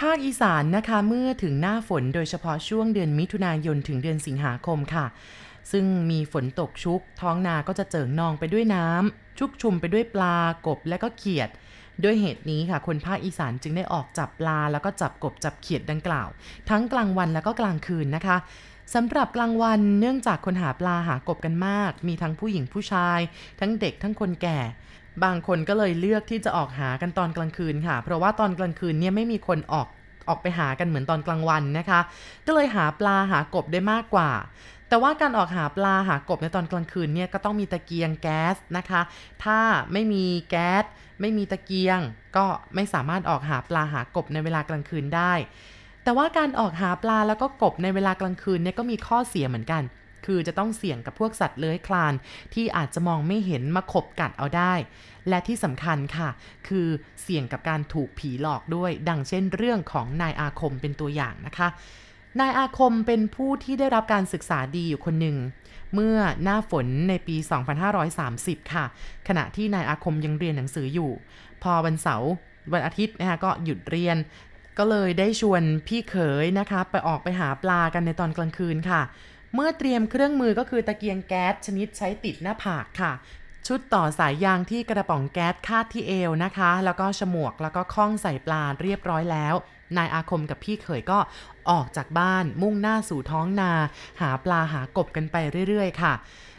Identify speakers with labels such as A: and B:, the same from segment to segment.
A: ภาคอีสานนะคะเมื่อถึงหน้าฝนโดยเฉพาะช่วงเดือนมิถุนายนถึงเดือนสิงหาคมค่ะ ซึ่งมีฝนตกชุก ท้องนาก็จะเจิ่งนองไปด้วยน้ำชุกชุมไปด้วยปลากบและก็เขียดด้วยเหตุนี้ค่ะคนภาคอีสานจึงได้ออกจับปลา แล้วก็จับกบจับเขียดดังกล่าว ทั้งกลางวันแล้วก็กลางคืนนะคะสำหรับกลางวันเนื่องจากคนหาปลาหากบกันมาก มีทั้งผู้หญิงผู้ชาย ทั้งเด็กทั้งคนแก่ บางคนก็เลยเลือกที่จะออกหากันตอนกลางคืนค่ะ เพราะว่าตอนกลางคืนเนี่ยไม่มีคนออกออกไปหากันเหมือนตอนกลางวันนะคะ ก็เลยหาปลาหากบได้มากกว่า แต่ว่าการออกหาปลาหากบในตอนกลางคืนเนี่ยก็ต้องมีตะเกียงแก๊สนะคะ ถ้าไม่มีแก๊สไม่มีตะเกียง ก็ไม่สามารถออกหาปลาหากบในเวลากลางคืนได้ แต่ว่าการออกหาปลาแล้วก็กบในเวลากลางคืนเนี่ยก็มีข้อเสียเหมือนกัน คือจะต้องเสี่ยงกับพวกสัตว์เลื้อยคลาน ที่อาจจะมองไม่เห็นมาขบกัดเอาได้ และที่สำคัญค่ะ คือเสี่ยงกับการถูกผีหลอกด้วย ดังเช่นเรื่องของนายอาคมเป็นตัวอย่างนะคะนายอาคมเป็นผู้ที่ได้รับการศึกษาดีอยู่คนหนึ่ง เมื่อหน้าฝนในปี 2530 ค่ะ ขณะที่นายอาคมยังเรียนหนังสืออยู่ พอวันเสาร์วันอาทิตย์นะคะก็หยุดเรียน ก็เลยได้ชวนพี่เขยนะคะ ไปออกไปหาปลากันในตอนกลางคืนค่ะ เมื่อเตรียมเครื่องมือก็คือตะเกียงแก๊สชนิดใช้ติดหน้าผากค่ะ ชุดต่อสายยางที่กระป๋องแก๊สคาดที่เอวนะคะ แล้วก็ฉมวกแล้วก็คล้องใส่ปลาเรียบร้อยแล้วนายอาคมกับพี่เขยก็ออกจากบ้านมุ่งหน้าสู่ท้องนา หาปลาหากบกันไปเรื่อยๆ ค่ะ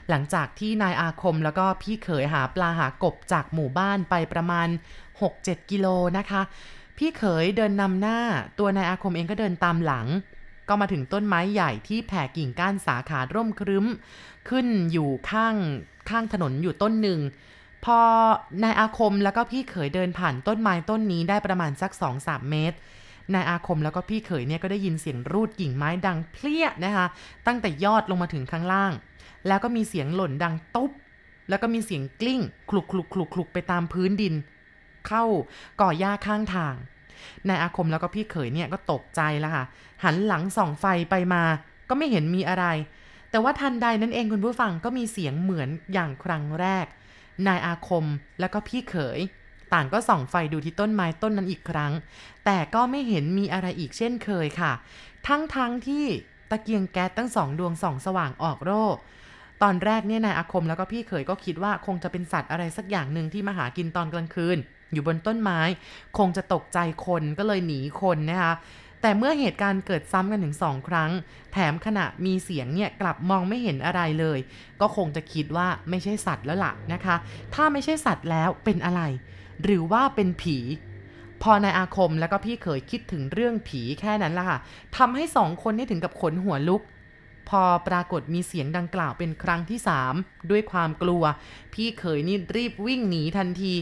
A: หลังจากที่นายอาคมแล้วก็พี่เขยหาปลาหากบจากหมู่บ้านไปประมาณ 6-7 กิโลนะคะ พี่เขยเดินนำหน้าตัวนายอาคมเองก็เดินตามหลัง ก็มาถึงต้นไม้ใหญ่ที่แผ่กิ่งก้านสาขาร่มครึ้ม ขึ้นอยู่ข้างข้างถนนอยู่ต้นหนึ่ง พอนายอาคมแล้วก็พี่เขยเดินผ่านต้นไม้ต้นนี้ได้ประมาณสัก 2-3 เมตรนายอาคมแล้วก็พี่เขยเนี่ยก็ได้ยินเสียงรูดกิ่งไม้ดังเพลี้ยนะคะ ตั้งแต่ยอดลงมาถึงข้างล่าง แล้วก็มีเสียงหล่นดังตุ๊บ แล้วก็มีเสียงกลิ้งคลุกคลุกคลุกคลุกไปตามพื้นดิน เข้าก่อหญ้าข้างทาง นายอาคมแล้วก็พี่เขยเนี่ยก็ตกใจแล้วค่ะ หันหลังส่องไฟไปมาก็ไม่เห็นมีอะไร แต่ว่าทันใดนั้นเองคุณผู้ฟังก็มีเสียงเหมือนอย่างครั้งแรก นายอาคมแล้วก็พี่เขย ต่างก็ส่องไฟดูที่ต้นไม้ต้นนั้นอีกครั้ง แต่ก็ไม่เห็นมีอะไรอีกเช่นเคยค่ะ ทั้งๆทที่ตะเกียงแก๊สตั้งสองดวงส่องสว่างออกโร่ตอนแรกเนี่ยนายอาคมแล้วก็พี่เขยก็คิดว่าคงจะเป็นสัตว์อะไรสักอย่างหนึ่งที่มาหากินตอนกลางคืน อยู่บนต้นไม้ คงจะตกใจคนก็เลยหนีคนนะคะแต่เมื่อเหตุการณ์เกิดซ้ำกันถึงสองครั้ง แถมขณะมีเสียงเนี่ยกลับมองไม่เห็นอะไรเลย ก็คงจะคิดว่าไม่ใช่สัตว์แล้วล่ะนะคะ ถ้าไม่ใช่สัตว์แล้วเป็นอะไร หรือว่าเป็นผี พอนายอาคมแล้วก็พี่เขยคิดถึงเรื่องผีแค่นั้นล่ะค่ะทำให้สองคนนี่ถึงกับขนหัวลุก พอปรากฏมีเสียงดังกล่าวเป็นครั้งที่สามด้วยความกลัว พี่เขยนี่รีบวิ่งหนีทันที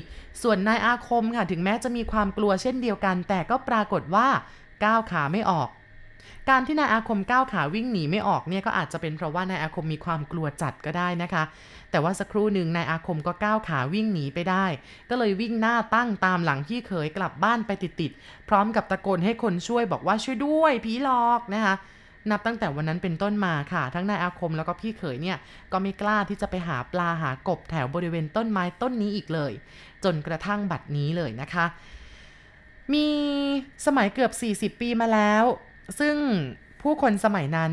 A: ส่วนนายอาคมค่ะถึงแม้จะมีความกลัวเช่นเดียวกัน แต่ก็ปรากฏว่าก้าวขาไม่ออก การที่นายอาคมก้าวขาวิ่งหนีไม่ออกเนี่ยก็อาจจะเป็นเพราะว่านายอาคมมีความกลัวจัดก็ได้นะคะ แต่ว่าสักครู่หนึ่งนายอาคมก็ก้าวขาวิ่งหนีไปได้ ก็เลยวิ่งหน้าตั้งตามหลังพี่เขยกลับบ้านไปติดๆพร้อมกับตะโกนให้คนช่วยบอกว่าช่วยด้วยผีหลอกนะคะ นับตั้งแต่วันนั้นเป็นต้นมาค่ะ ทั้งนายอาคมแล้วก็พี่เขยเนี่ยก็ไม่กล้าที่จะไปหาปลาหากบแถวบริเวณต้นไม้ต้นนี้อีกเลย จนกระทั่งบัดนี้เลยนะคะ มีสมัยเกือบ 40 ปีมาแล้ว ซึ่งผู้คนสมัยนั้น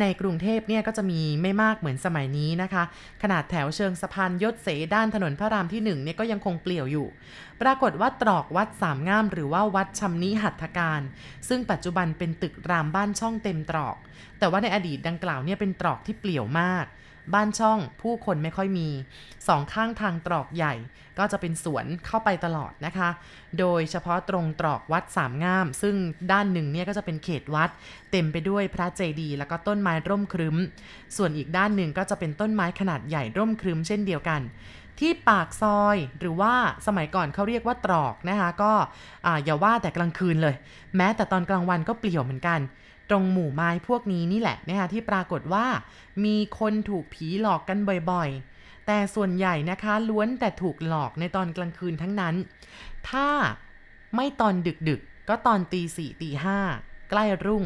A: ในกรุงเทพเนี่ยก็จะมีไม่มากเหมือนสมัยนี้นะคะ ขนาดแถวเชิงสะพานยศเสด้านถนนพระรามที่หนึ่งเนี่ยก็ยังคงเปลี่ยวอยู่ ปรากฏว่าตรอกวัดสามงาม หรือว่าวัดชำนิหัตถการ ซึ่งปัจจุบันเป็นตึกรามบ้านช่องเต็มตรอก แต่ว่าในอดีตดังกล่าวเนี่ยเป็นตรอกที่เปลี่ยวมาก บ้านช่องผู้คนไม่ค่อยมีสองข้างทางตรอกใหญ่ ก็จะเป็นสวนเข้าไปตลอดนะคะ โดยเฉพาะตรงตรอกวัดสามงาม ซึ่งด้านหนึ่งเนี่ยก็จะเป็นเขตวัด เต็มไปด้วยพระเจดีย์แล้วก็ต้นไม้ร่มครึ้ม ส่วนอีกด้านหนึ่งก็จะเป็นต้นไม้ขนาดใหญ่ร่มครึ้มเช่นเดียวกันที่ปากซอยหรือว่าสมัยก่อนเขาเรียกว่าตรอกนะคะ ก็ออย่าว่าแต่กลางคืนเลย แม้แต่ตอนกลางวันก็เปลี่ยวเหมือนกัน ตรงหมู่ไม้พวกนี้นี่แหละนะคะที่ปรากฏว่า มีคนถูกผีหลอกกันบ่อยๆ แต่ส่วนใหญ่นะคะล้วนแต่ถูกหลอกในตอนกลางคืนทั้งนั้น ถ้าไม่ตอนดึกๆ ก็ตอนตีสี่ตีห้าใกล้รุ่ง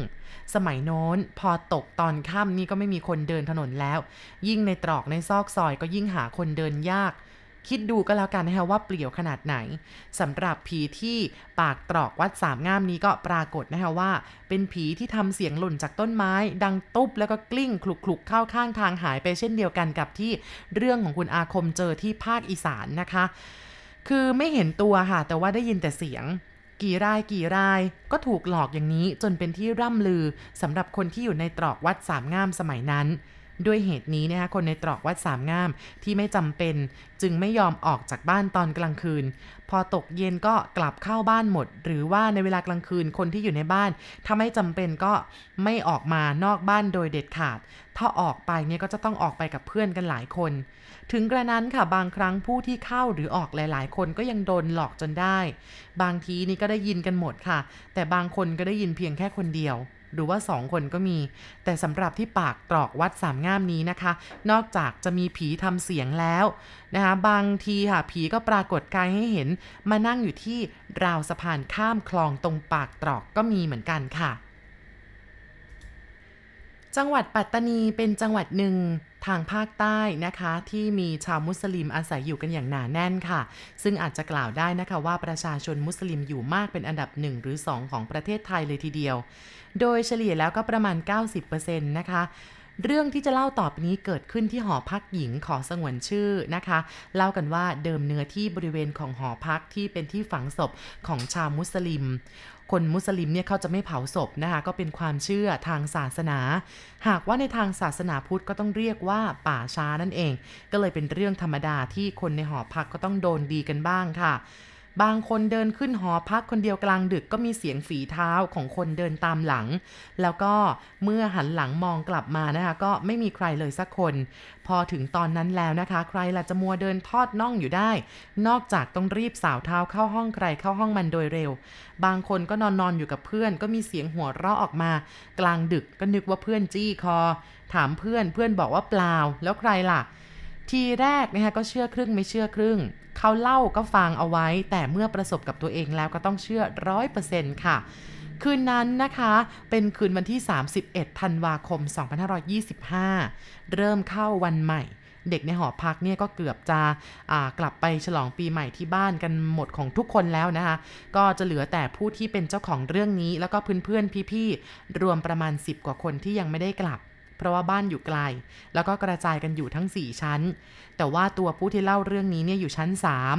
A: สมัยโน้นพอตกตอนค่ำนี่ก็ไม่มีคนเดินถนนแล้ว ยิ่งในตรอกในซอกซอยก็ยิ่งหาคนเดินยาก คิดดูก็แล้วกันนะคะว่าเปลี่ยวขนาดไหนสำหรับผีที่ปากตรอกวัดสามงามนี้ก็ปรากฏนะคะว่า เป็นผีที่ทำเสียงหล่นจากต้นไม้ ดังตุ๊บแล้วก็กลิ้งคลุกๆเข้าข้างทางหายไปเช่นเดียวกันกับที่เรื่องของคุณอาคมเจอที่ภาคอีสานนะคะ คือไม่เห็นตัวค่ะ แต่ว่าได้ยินแต่เสียงกี่รายกี่รายก็ถูกหลอกอย่างนี้จนเป็นที่ร่ำลือสำหรับคนที่อยู่ในตรอกวัดสามงามสมัยนั้น ด้วยเหตุนี้นะคะคนในตรอกวัดสามงามที่ไม่จำเป็น จึงไม่ยอมออกจากบ้านตอนกลางคืน พอตกเย็นก็กลับเข้าบ้านหมด หรือว่าในเวลากลางคืนคนที่อยู่ในบ้าน ถ้าไม่จำเป็นก็ไม่ออกมานอกบ้านโดยเด็ดขาด ถ้าออกไปเนี่ยก็จะต้องออกไปกับเพื่อนกันหลายคน ถึงกระนั้นค่ะบางครั้งผู้ที่เข้าหรือออกหลาย ๆ คนก็ยังโดนหลอกจนได้ บางทีนี่ก็ได้ยินกันหมดค่ะ แต่บางคนก็ได้ยินเพียงแค่คนเดียว หรือว่าสองคนก็มี แต่สำหรับที่ปากตรอกวัดสามง่ามนี้นะคะ นอกจากจะมีผีทำเสียงแล้วนะคะบางทีค่ะผีก็ปรากฏกายให้เห็น มานั่งอยู่ที่ราวสะพานข้ามคลองตรงปากตรอกก็มีเหมือนกันค่ะ จังหวัดปัตตานีเป็นจังหวัดหนึ่งทางภาคใต้นะคะที่มีชาวมุสลิมอาศัยอยู่กันอย่างหนาแน่นค่ะ ซึ่งอาจจะกล่าวได้นะคะว่าประชาชนมุสลิมอยู่มากเป็นอันดับหนึ่งหรือ 2 ของประเทศไทยเลยทีเดียว โดยเฉลี่ยแล้วก็ประมาณ 90%นะคะ เรื่องที่จะเล่าต่อไปนี้เกิดขึ้นที่หอพักหญิงขอสงวนชื่อนะคะ เล่ากันว่าเดิมเนื้อที่บริเวณของหอพักที่เป็นที่ฝังศพของชาวมุสลิมคนมุสลิมเนี่ยเขาจะไม่เผาศพนะคะก็เป็นความเชื่อทางศาสนา หากว่าในทางศาสนาพุทธก็ต้องเรียกว่าป่าช้านั่นเอง ก็เลยเป็นเรื่องธรรมดาที่คนในหอพักก็ต้องโดนดีกันบ้างค่ะ บางคนเดินขึ้นหอพักคนเดียวกลางดึกก็มีเสียงฝีเท้าของคนเดินตามหลัง แล้วก็เมื่อหันหลังมองกลับมานะคะ ก็ไม่มีใครเลยสักคน พอถึงตอนนั้นแล้วนะคะ ใครล่ะจะมัวเดินทอดน่องอยู่ได้ นอกจากต้องรีบสาวเท้าเข้าห้องใครเข้าห้องมันโดยเร็ว บางคนก็นอนนอนอยู่กับเพื่อน ก็มีเสียงหัวเราะออกมา กลางดึกก็นึกว่าเพื่อนจี้คอ ถามเพื่อนเพื่อนบอกว่าเปล่า แล้วใครล่ะ ทีแรกนะคะก็เชื่อครึ่งไม่เชื่อครึ่ง เขาเล่าก็ฟังเอาไว้ แต่เมื่อประสบกับตัวเองแล้วก็ต้องเชื่อร้อยเปอร์เซ็นต์ค่ะ คืนนั้นนะคะเป็นคืนวันที่ 31 ธันวาคม 2525 เริ่มเข้าวันใหม่เด็กในหอพักเนี่ยก็เกือบจะกลับไปฉลองปีใหม่ที่บ้านกันหมดของทุกคนแล้วนะคะ ก็จะเหลือแต่ผู้ที่เป็นเจ้าของเรื่องนี้ แล้วก็เพื่อนๆพี่ๆรวมประมาณ 10 กว่าคนที่ยังไม่ได้กลับ เพราะว่าบ้านอยู่ไกล แล้วก็กระจายกันอยู่ทั้ง 4 ชั้น แต่ว่าตัวผู้ที่เล่าเรื่องนี้เนี่ยอยู่ชั้น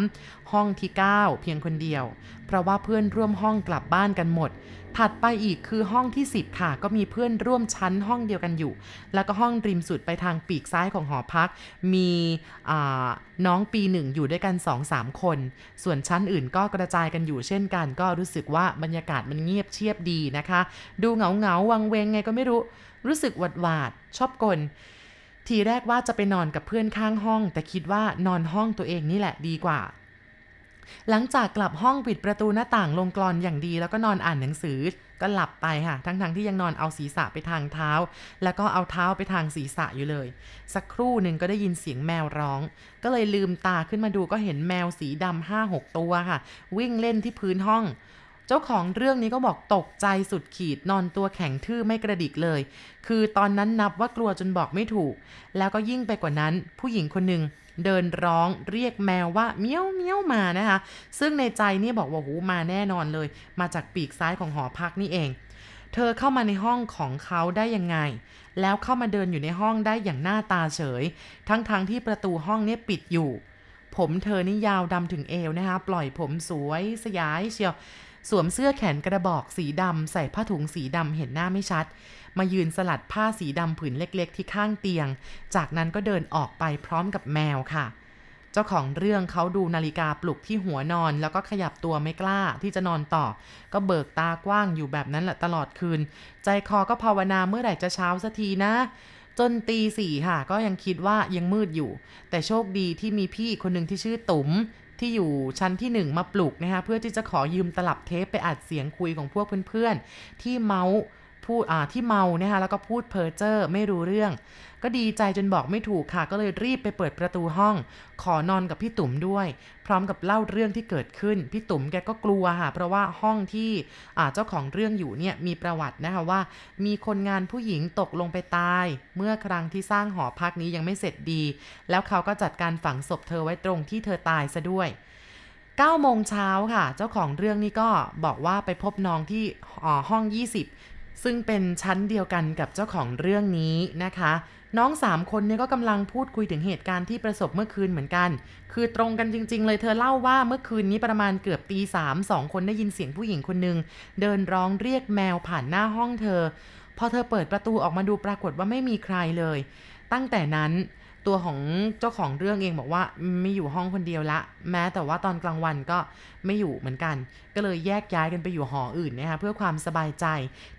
A: 3 ห้องที่ 9 เพียงคนเดียว เพราะว่าเพื่อนร่วมห้องกลับบ้านกันหมด ถัดไปอีกคือห้องที่ 10 ค่ะ ก็มีเพื่อนร่วมชั้นห้องเดียวกันอยู่ แล้วก็ห้องริมสุดไปทางปีกซ้ายของหอพัก มีน้องปีหนึ่งอยู่ด้วยกัน 2-3 คน ส่วนชั้นอื่นก็กระจายกันอยู่เช่นกัน ก็รู้สึกว่าบรรยากาศมันเงียบเชียบดีนะคะ ดูเหงาเหงาวังเวงไงก็ไม่รู้ รู้สึกหวาดหวาดชอบกล ทีแรกว่าจะไปนอนกับเพื่อนข้างห้อง แต่คิดว่านอนห้องตัวเองนี่แหละดีกว่า หลังจากกลับห้องปิดประตูหน้าต่างลงกรอนอย่างดี แล้วก็นอนอ่านหนังสือก็หลับไปค่ะ ทั้งๆทที่ยังนอนเอาศีรษะไปทางเท้า แล้วก็เอาเท้าไปทางศีรษะอยู่เลย สักครู่หนึ่งก็ได้ยินเสียงแมวร้อง ก็เลยลืมตาขึ้นมาดูก็เห็นแมวสีดำห้าหกตัวค่ะ วิ่งเล่นที่พื้นห้อง เจ้าของเรื่องนี้ก็บอกตกใจสุดขีดนอนตัวแข็งทื่อไม่กระดิกเลย คือตอนนั้นนับว่ากลัวจนบอกไม่ถูก แล้วก็ยิ่งไปกว่านั้น ผู้หญิงคนหนึ่งเดินร้องเรียกแมวว่าเมี้ยวเมี้ยวมานะคะ ซึ่งในใจนี่บอกว่าโหมาแน่นอนเลย มาจากปีกซ้ายของหอพักนี่เอง เธอเข้ามาในห้องของเขาได้ยังไง แล้วเข้ามาเดินอยู่ในห้องได้อย่างหน้าตาเฉย ทั้งๆทที่ประตูห้องเนี่ยปิดอยู่ ผมเธอนี่ยาวดำถึงเอวนะคะ ปล่อยผมสวยสยายเชียว สวมเสื้อแขนกระบอกสีดำใส่ผ้าถุงสีดำเห็นหน้าไม่ชัด มายืนสลัดผ้าสีดำผืนเล็กๆ ที่ข้างเตียง จากนั้นก็เดินออกไปพร้อมกับแมวค่ะ เจ้าของเรื่องเขาดูนาฬิกาปลุกที่หัวนอน แล้วก็ขยับตัวไม่กล้าที่จะนอนต่อ ก็เบิกตากว้างอยู่แบบนั้นแหละตลอดคืน ใจคอก็ภาวนาเมื่อไหร่จะเช้าสักทีนะจนตีสี่ค่ะ ก็ยังคิดว่ายังมืดอยู่ แต่โชคดีที่มีพี่คนหนึ่งที่ชื่อตุ๋ม ที่อยู่ชั้นที่ 1 มาปลุกนะคะเพื่อที่จะขอยืมตลับเทปไปอัดเสียงคุยของพวกเพื่อนๆ ที่เมาส์ พูดที่เมานะคะแล้วก็พูดเพ้อเจ้อไม่รู้เรื่อง ก็ดีใจจนบอกไม่ถูกค่ะ ก็เลยรีบไปเปิดประตูห้อง ขอนอนกับพี่ตุ๋มด้วย พร้อมกับเล่าเรื่องที่เกิดขึ้น พี่ตุ๋มแกก็กลัวค่ะ เพราะว่าห้องที่เจ้าของเรื่องอยู่เนี่ยมีประวัตินะคะว่า มีคนงานผู้หญิงตกลงไปตาย เมื่อครั้งที่สร้างหอพักนี้ยังไม่เสร็จดี แล้วเขาก็จัดการฝังศพเธอไว้ตรงที่เธอตายซะด้วย9โมงเช้าค่ะ เจ้าของเรื่องนี้ก็บอกว่าไปพบน้องที่ห้อง 20 ซึ่งเป็นชั้นเดียวกันกับเจ้าของเรื่องนี้นะคะ น้อง 3 คนเนี่ยก็กำลังพูดคุยถึงเหตุการณ์ที่ประสบเมื่อคืนเหมือนกัน คือตรงกันจริง ๆ เลยเธอเล่าว่าเมื่อคืนนี้ประมาณเกือบตีสามสองคนได้ยินเสียงผู้หญิงคนหนึ่งเดินร้องเรียกแมวผ่านหน้าห้องเธอ พอเธอเปิดประตูออกมาดูปรากฏว่าไม่มีใครเลย ตั้งแต่นั้น ตัวของเจ้าของเรื่องเองบอกว่าไม่อยู่ห้องคนเดียวละ แม้แต่ว่าตอนกลางวันก็ไม่อยู่เหมือนกัน ก็เลยแยกย้ายกันไปอยู่หออื่นนะคะเพื่อความสบายใจ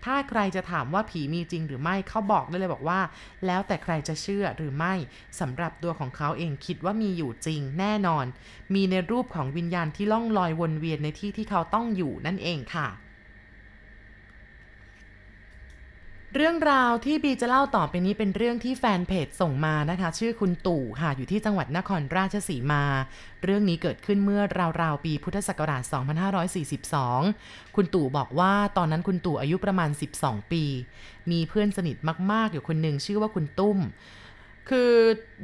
A: ถ้าใครจะถามว่าผีมีจริงหรือไม่เขาบอกได้เลยบอกว่า แล้วแต่ใครจะเชื่อหรือไม่สำหรับตัวของเขาเองคิดว่ามีอยู่จริงแน่นอน มีในรูปของวิญญาณที่ล่องลอยวนเวียนในที่ที่เขาต้องอยู่นั่นเองค่ะ เรื่องราวที่บีจะเล่าต่อไปนี้เป็นเรื่องที่แฟนเพจส่งมานะคะ ชื่อคุณตู่ค่ะอยู่ที่จังหวัดนครราชสีมา เรื่องนี้เกิดขึ้นเมื่อราวๆปีพุทธศักราช 2542 คุณตู่บอกว่าตอนนั้นคุณตู่อายุประมาณ 12 ปี มีเพื่อนสนิทมากๆ อยู่คนหนึ่งชื่อว่าคุณตุ้ม คือ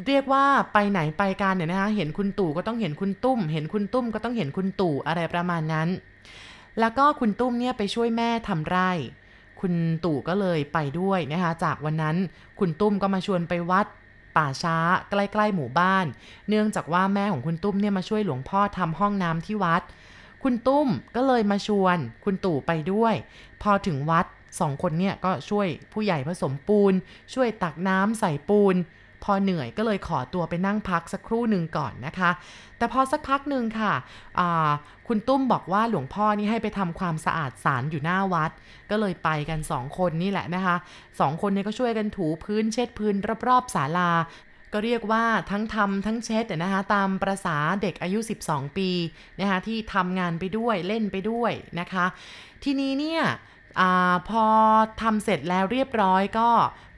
A: เรียกว่าไปไหนไปกันเนี่ยนะคะเห็นคุณตู่ก็ต้องเห็นคุณตุ้ม เห็นคุณตุ้มก็ต้องเห็นคุณตู่อะไรประมาณนั้น แล้วก็คุณตุ้มเนี่ยไปช่วยแม่ทำไร่ คุณตู่ก็เลยไปด้วยนะคะ จากวันนั้นคุณตุ้มก็มาชวนไปวัดป่าช้าใกล้ๆหมู่บ้าน เนื่องจากว่าแม่ของคุณตุ้มเนี่ยมาช่วยหลวงพ่อทำห้องน้ำที่วัด คุณตุ้มก็เลยมาชวนคุณตู่ไปด้วย พอถึงวัดสองคนเนี่ยก็ช่วยผู้ใหญ่ผสมปูน ช่วยตักน้ำใส่ปูน พอเหนื่อยก็เลยขอตัวไปนั่งพักสักครู่หนึ่งก่อนนะคะ แต่พอสักพักหนึ่งค่ะคุณตุ้มบอกว่าหลวงพ่อนี่ให้ไปทำความสะอาดศาลอยู่หน้าวัด ก็เลยไปกันสองคนนี่แหละนะคะสองคนนี้ก็ช่วยกันถูพื้นเช็ดพื้นรอบๆศาลาก็เรียกว่าทั้งทำทั้งเช็ดนะคะตามประษาเด็กอายุ 12 ปีนะคะที่ทำงานไปด้วยเล่นไปด้วยนะคะ ทีนี้เนี่ยอพอทำเสร็จแล้วเรียบร้อยก็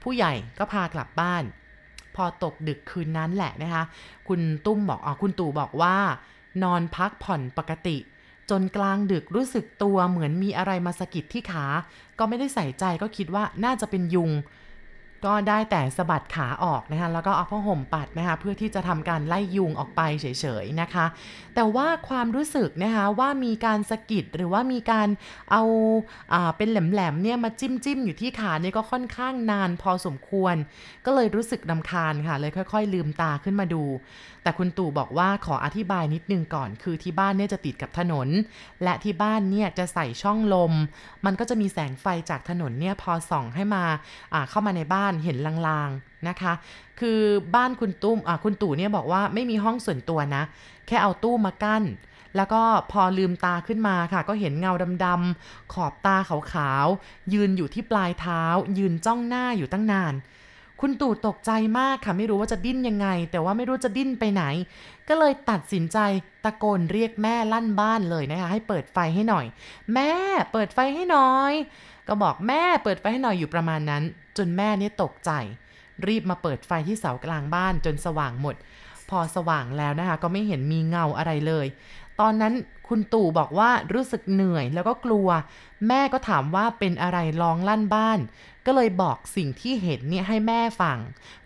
A: ผู้ใหญ่ก็พากลับบ้าน พอตกดึกคืนนั้นแหละนะคะ คุณตุ้มบอกอ๋อคุณตู่บอกว่า นอนพักผ่อนปกติ จนกลางดึกรู้สึกตัวเหมือนมีอะไรมาสะกิดที่ขา ก็ไม่ได้ใส่ใจก็คิดว่าน่าจะเป็นยุง ก็ได้แต่สะบัดขาออกนะคะแล้วก็เอาผ้าห่มปัดนะคะเพื่อที่จะทำการไล่ยุงออกไปเฉยๆนะคะ แต่ว่าความรู้สึกนะคะว่ามีการสะกิดหรือว่ามีการเอาาเป็นแหลมๆเนี่ยมาจิ้มจิ้มอยู่ที่ขาเนี่ยก็ค่อนข้างนานพอสมควร ก็เลยรู้สึกนำคาญค่ะเลยค่อย ๆ ลืมตาขึ้นมาดู แต่คุณตู่บอกว่าขออธิบายนิดนึงก่อน คือที่บ้านเนี่ยจะติดกับถนน และที่บ้านเนี่ยจะใส่ช่องลม มันก็จะมีแสงไฟจากถนนเนี่ยพอส่องให้มาเข้ามาในบ้านเห็นลางๆนะคะ คือบ้านคุณตุ้มคุณตู่เนี่ยบอกว่าไม่มีห้องส่วนตัวนะ แค่เอาตู้มากั้น แล้วก็พอลืมตาขึ้นมาค่ะ ก็เห็นเงาดำๆขอบตาขาวๆยืนอยู่ที่ปลายเท้า ยืนจ้องหน้าอยู่ตั้งนาน คุณตู่ตกใจมากค่ะ ไม่รู้ว่าจะดิ้นยังไง แต่ว่าไม่รู้จะดิ้นไปไหน ก็เลยตัดสินใจตะโกนเรียกแม่ลั่นบ้านเลยนะคะ ให้เปิดไฟให้หน่อย แม่เปิดไฟให้หน่อย ก็บอกแม่เปิดไฟให้หน่อยอยู่ประมาณนั้น จนแม่นี่ตกใจ รีบมาเปิดไฟที่เสากลางบ้านจนสว่างหมด พอสว่างแล้วนะคะ ก็ไม่เห็นมีเงาอะไรเลย ตอนนั้นคุณตู่บอกว่ารู้สึกเหนื่อยแล้วก็กลัว แม่ก็ถามว่าเป็นอะไรร้องลั่นบ้าน ก็เลยบอกสิ่งที่เห็นเนี่ยให้แม่ฟัง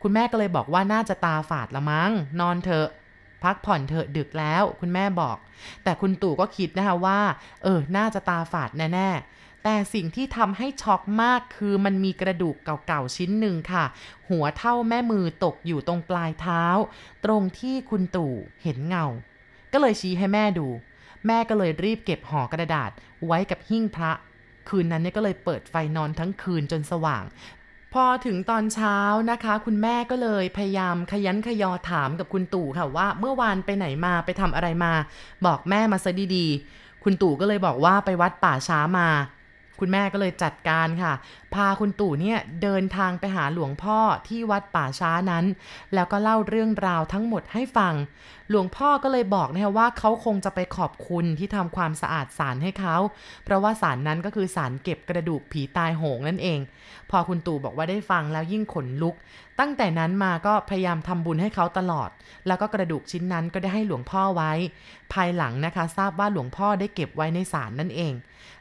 A: คุณแม่ก็เลยบอกว่าน่าจะตาฝาดละมั้ง นอนเถอะ พักผ่อนเถอะดึกแล้วคุณแม่บอก แต่คุณตู่ก็คิดนะคะว่า เออ น่าจะตาฝาดแน่แต่สิ่งที่ทำให้ช็อกมากคือมันมีกระดูกเก่าๆชิ้นหนึ่งค่ะ หัวเท่าแม่มือตกอยู่ตรงปลายเท้า ตรงที่คุณตู่เห็นเงา ก็เลยชี้ให้แม่ดู แม่ก็เลยรีบเก็บห่อกระดาษไว้กับหิ้งพระ คืนนั้นเนี่ยก็เลยเปิดไฟนอนทั้งคืนจนสว่าง พอถึงตอนเช้านะคะ คุณแม่ก็เลยพยายามขยันขยอถามกับคุณตู่ค่ะว่า เมื่อวานไปไหนมาไปทำอะไรมา บอกแม่มาซะดีๆ คุณตู่ก็เลยบอกว่าไปวัดป่าช้ามา คุณแม่ก็เลยจัดการค่ะพาคุณตู่เนี่ยเดินทางไปหาหลวงพ่อที่วัดป่าช้านั้น แล้วก็เล่าเรื่องราวทั้งหมดให้ฟัง หลวงพ่อก็เลยบอกนะว่าเขาคงจะไปขอบคุณที่ทำความสะอาดศาลให้เขา เพราะว่าศาลนั้นก็คือศาลเก็บกระดูกผีตายโหงนั่นเอง พอคุณตู่บอกว่าได้ฟังแล้วยิ่งขนลุก ตั้งแต่นั้นมาก็พยายามทำบุญให้เขาตลอด แล้วก็กระดูกชิ้นนั้นก็ได้ให้หลวงพ่อไว้ ภายหลังนะคะทราบว่าหลวงพ่อได้เก็บไว้ในศาลนั่นเอง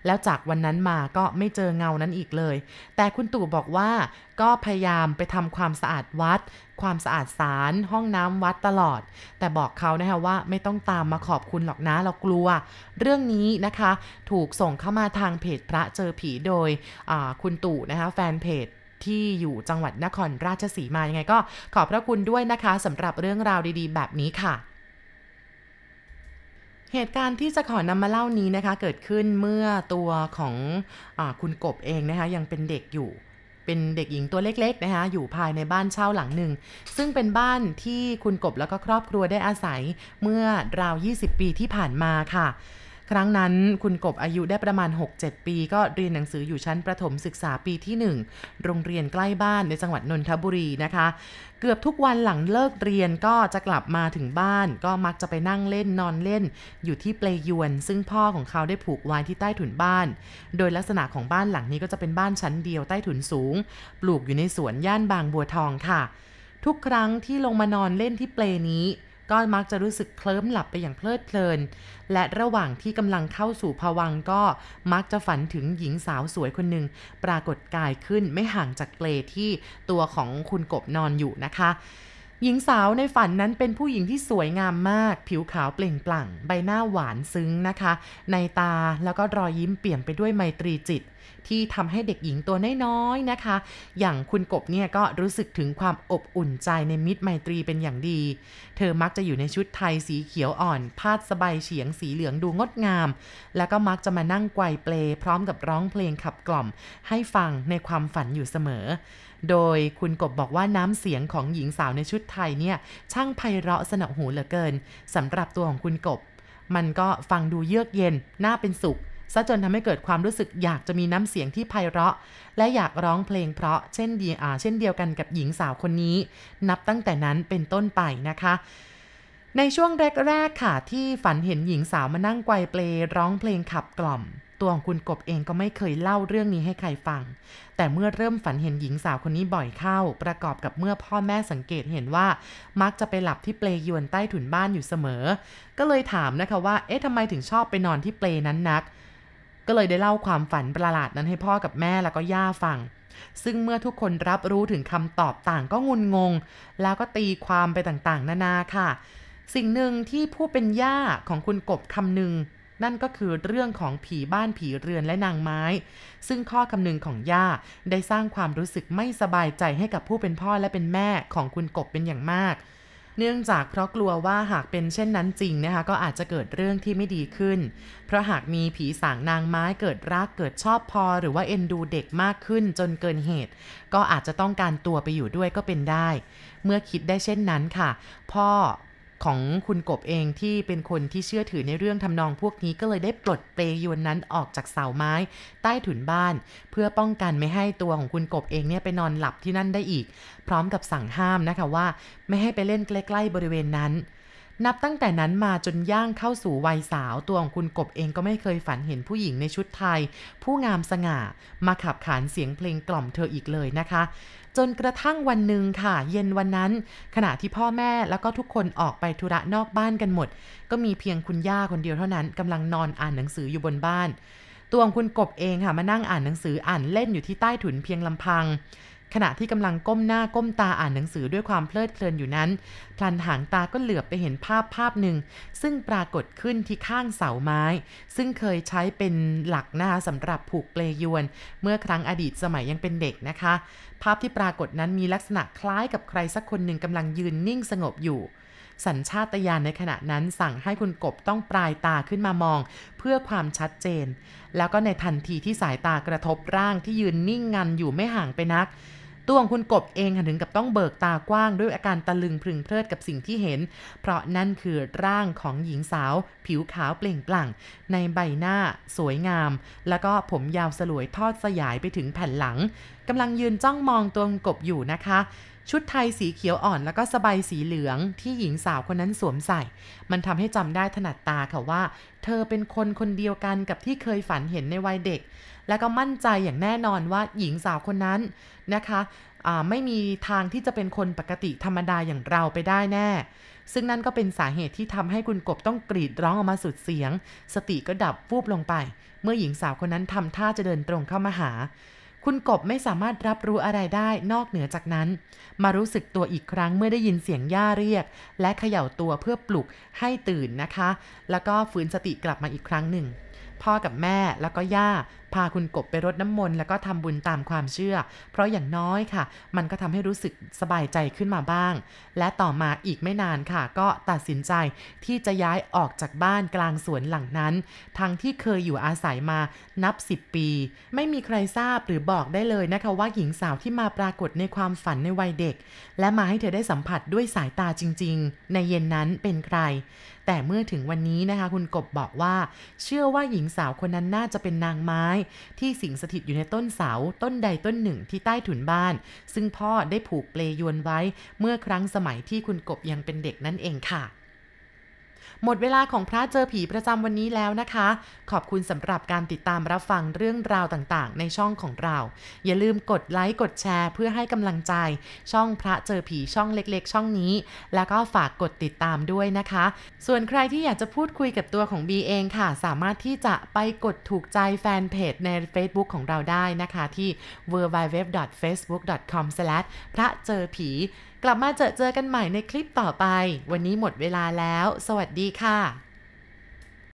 A: แล้วจากวันนั้นมาก็ไม่เจอเงานั้นอีกเลยแต่คุณตู่บอกว่าก็พยายามไปทำความสะอาดวัด ความสะอาดศาลห้องน้ำวัดตลอด แต่บอกเขานะคะว่าไม่ต้องตามมาขอบคุณหรอกนะเรากลัว เรื่องนี้นะคะ ถูกส่งเข้ามาทางเพจพระเจอผีโดยคุณตู่นะคะแฟนเพจที่อยู่จังหวัดนครราชสีมายังไงก็ขอบพระคุณด้วยนะคะสำหรับเรื่องราวดีๆ แบบนี้ค่ะ เหตุการณ์ที่จะขอนำมาเล่านี้นะคะ เกิดขึ้นเมื่อตัวของอคุณกบเองนะคะ ยังเป็นเด็กอยู่ เป็นเด็กหญิงตัวเล็กๆนะคะ อยู่ภายในบ้านเช่าหลังหนึ่ง ซึ่งเป็นบ้านที่คุณกบแล้วก็ครอบครัวได้อาศัยเมื่อราว 20 ปีที่ผ่านมาค่ะ ครั้งนั้นคุณกบอายุได้ประมาณ 6-7 ปี ก็เรียนหนังสืออยู่ชั้นประถมศึกษาปีที่ 1 โรงเรียนใกล้บ้านในจังหวัดนนทบุรีนะคะ เกือบทุกวันหลังเลิกเรียนก็จะกลับมาถึงบ้าน ก็มักจะไปนั่งเล่นนอนเล่น อยู่ที่เปลยวน ซึ่งพ่อของเขาได้ผูกไว้ที่ใต้ถุนบ้าน โดยลักษณะของบ้านหลังนี้ก็จะเป็นบ้านชั้นเดียวใต้ถุนสูง ปลูกอยู่ในสวนย่านบางบัวทองค่ะ ทุกครั้งที่ลงมานอนเล่นที่เปลนี้ ก็มักจะรู้สึกเคลิ้มหลับไปอย่างเพลิดเพลิน และระหว่างที่กำลังเข้าสู่ภวังก็มักจะฝันถึงหญิงสาวสวยคนหนึ่งปรากฏกายขึ้นไม่ห่างจากเปลที่ตัวของคุณกบนอนอยู่นะคะหญิงสาวในฝันนั้นเป็นผู้หญิงที่สวยงามมาก ผิวขาวเปล่งปลั่ง ใบหน้าหวานซึ้งนะคะ ในตาแล้วก็รอยยิ้มเปี่ยมไปด้วยไมตรีจิต ที่ทำให้เด็กหญิงตัวน้อยๆนะคะ อย่างคุณกบเนี่ยก็รู้สึกถึงความอบอุ่นใจในมิตรไมตรีเป็นอย่างดี เธอมักจะอยู่ในชุดไทยสีเขียวอ่อน พาดสบายเฉียงสีเหลืองดูงดงาม แล้วก็มักจะมานั่งไกวเปลพร้อมกับร้องเพลงขับกล่อม ให้ฟังในความฝันอยู่เสมอ โดยคุณกบบอกว่าน้ำเสียงของหญิงสาวในชุดไทยเนี่ยช่างไพเราะสนอหูเหลือเกินสำหรับตัวของคุณกบมันก็ฟังดูเยือกเย็น น่าเป็นสุข ซะจนทำให้เกิดความรู้สึกอยากจะมีน้ำเสียงที่ไพเราะ และอยากร้องเพลงเพราะเช่นเดียเช่นเดียวกันกับหญิงสาวคนนี้ นับตั้งแต่นั้นเป็นต้นไปนะคะ ในช่วงแรกๆค่ะที่ฝันเห็นหญิงสาวมานั่งไกวเปลร้องเพลงขับกล่อมตัวของคุณกบเองก็ไม่เคยเล่าเรื่องนี้ให้ใครฟัง แต่เมื่อเริ่มฝันเห็นหญิงสาวคนนี้บ่อยเข้า ประกอบกับเมื่อพ่อแม่สังเกตเห็นว่า มักจะไปหลับที่เปลยวนใต้ถุนบ้านอยู่เสมอ ก็เลยถามนะคะว่า เอ๊ะทำไมถึงชอบไปนอนที่เปลนั้นนัก ก็เลยได้เล่าความฝันประหลาดนั้นให้พ่อกับแม่แล้วก็ย่าฟัง ซึ่งเมื่อทุกคนรับรู้ถึงคำตอบต่างก็งุนงง แล้วก็ตีความไปต่างๆ นานาค่ะ สิ่งหนึ่งที่ผู้เป็นย่าของคุณกบคำหนึ่งนั่นก็คือเรื่องของผีบ้านผีเรือนและนางไม้ ซึ่งข้อคำนึงของย่าได้สร้างความรู้สึกไม่สบายใจให้กับผู้เป็นพ่อและเป็นแม่ของคุณกบเป็นอย่างมาก เนื่องจากเพราะกลัวว่าหากเป็นเช่นนั้นจริงนะคะ ก็อาจจะเกิดเรื่องที่ไม่ดีขึ้น เพราะหากมีผีสางนางไม้เกิดรักเกิดชอบพอ หรือว่าเอ็นดูเด็กมากขึ้นจนเกินเหตุ ก็อาจจะต้องการตัวไปอยู่ด้วยก็เป็นได้ เมื่อคิดได้เช่นนั้นค่ะ พ่อ ของคุณกบเองที่เป็นคนที่เชื่อถือในเรื่องทำนองพวกนี้ก็เลยได้ปลดเปลยวนนั้นออกจากเสาไม้ ใต้ถุนบ้าน เพื่อป้องกันไม่ให้ตัวของคุณกบเองเนี่ยไปนอนหลับที่นั่นได้อีก พร้อมกับสั่งห้ามนะคะว่า ไม่ให้ไปเล่นใกล้ๆบริเวณนั้น นับตั้งแต่นั้นมาจนย่างเข้าสู่วัยสาว ตัวของคุณกบเองก็ไม่เคยฝันเห็นผู้หญิงในชุดไทย ผู้งามสง่า มาขับขานเสียงเพลงกล่อมเธออีกเลยนะคะ จนกระทั่งวันหนึ่งค่ะ เย็นวันนั้น ขณะที่พ่อแม่แล้วก็ทุกคนออกไปธุระนอกบ้านกันหมด ก็มีเพียงคุณย่าคนเดียวเท่านั้นกำลังนอนอ่านหนังสืออยู่บนบ้าน ตัวของคุณกบเองค่ะมานั่งอ่านหนังสืออ่านเล่นอยู่ที่ใต้ถุนเพียงลำพัง ขณะที่กำลังก้มหน้าก้มตาอ่านหนังสือด้วยความเพลิดเพลินอยู่นั้น พลันหางตาก็เหลือบไปเห็นภาพภาพหนึ่ง ซึ่งปรากฏขึ้นที่ข้างเสาไม้ ซึ่งเคยใช้เป็นหลักหน้าสำหรับผูกเปลยวน เมื่อครั้งอดีตสมัยยังเป็นเด็กนะคะ ภาพที่ปรากฏนั้นมีลักษณะคล้ายกับใครสักคนหนึ่งกำลังยืนนิ่งสงบอยู่สัญชาตญาณในขณะนั้นสั่งให้คุณกบต้องปลายตาขึ้นมามอง เพื่อความชัดเจน แล้วก็ในทันทีที่สายตากระทบร่างที่ยืนนิ่งงันอยู่ไม่ห่างไปนัก ตัวของคุณกบเองถึงกับต้องเบิกตากว้างด้วยอาการตะลึงพึงเพลิดกับสิ่งที่เห็น เพราะนั่นคือร่างของหญิงสาว ผิวขาวเปล่งปลั่ง ในใบหน้า สวยงาม แล้วก็ผมยาวสลวยทอดสยายไปถึงแผ่นหลังกำลังยืนจ้องมองตัวกบอยู่นะคะ ชุดไทยสีเขียวอ่อนแล้วก็สบายสีเหลืองที่หญิงสาวคนนั้นสวมใส่ มันทำให้จำได้ถนัดตาค่ะว่า เธอเป็นคนคนเดียวกันกับที่เคยฝันเห็นในวัยเด็ก และก็มั่นใจอย่างแน่นอนว่าหญิงสาวคนนั้นนะคะไม่มีทางที่จะเป็นคนปกติธรรมดาอย่างเราไปได้แน่ ซึ่งนั่นก็เป็นสาเหตุที่ทำให้คุณกบต้องกรีดร้องออกมาสุดเสียง สติก็ดับฟูบลงไป เมื่อหญิงสาวคนนั้นทำท่าจะเดินตรงเข้ามาหา คุณกบไม่สามารถรับรู้อะไรได้นอกเหนือจากนั้น มารู้สึกตัวอีกครั้งเมื่อได้ยินเสียงย่าเรียก และเขย่าตัวเพื่อปลุกให้ตื่นนะคะ แล้วก็ฟื้นสติกลับมาอีกครั้งหนึ่ง พ่อกับแม่แล้วก็ย่า พาคุณกบไปรดน้ำมนต์แล้วก็ทำบุญตามความเชื่อ เพราะอย่างน้อยค่ะ มันก็ทำให้รู้สึกสบายใจขึ้นมาบ้าง และต่อมาอีกไม่นานค่ะ ก็ตัดสินใจที่จะย้ายออกจากบ้านกลางสวนหลังนั้น ทั้งที่เคยอยู่อาศัยมานับ 10 ปี ไม่มีใครทราบหรือบอกได้เลยนะคะว่าหญิงสาวที่มาปรากฏในความฝันในวัยเด็ก และมาให้เธอได้สัมผัสด้วยสายตาจริง ๆ ในเย็นนั้นเป็นใคร แต่เมื่อถึงวันนี้นะคะ คุณกบบอกว่า เชื่อว่าหญิงสาวคนนั้นน่าจะเป็นนางไม้ ที่สิงสถิตอยู่ในต้นเสาต้นใดต้นหนึ่งที่ใต้ถุนบ้าน ซึ่งพ่อได้ผูกเปลยวนไว้ เมื่อครั้งสมัยที่คุณกบยังเป็นเด็กนั่นเองค่ะ หมดเวลาของพระเจอผีประจำวันนี้แล้วนะคะ ขอบคุณสำหรับการติดตามรับฟังเรื่องราวต่างๆ ในช่องของเรา อย่าลืมกดไลค์กดแชร์ เพื่อให้กำลังใจ ช่องพระเจอผีช่องเล็กๆ ช่องนี้ แล้วก็ฝากกดติดตามด้วยนะคะ ส่วนใครที่อยากจะพูดคุยกับตัวของบีเองค่ะ สามารถที่จะไปกดถูกใจแฟนเพจใน Facebook ของเราได้นะคะที่ www.facebook.com พระเจอผี กลับมาเจอเจอกันใหม่ในคลิปต่อไป วันนี้หมดเวลาแล้ว สวัสดีค่ะ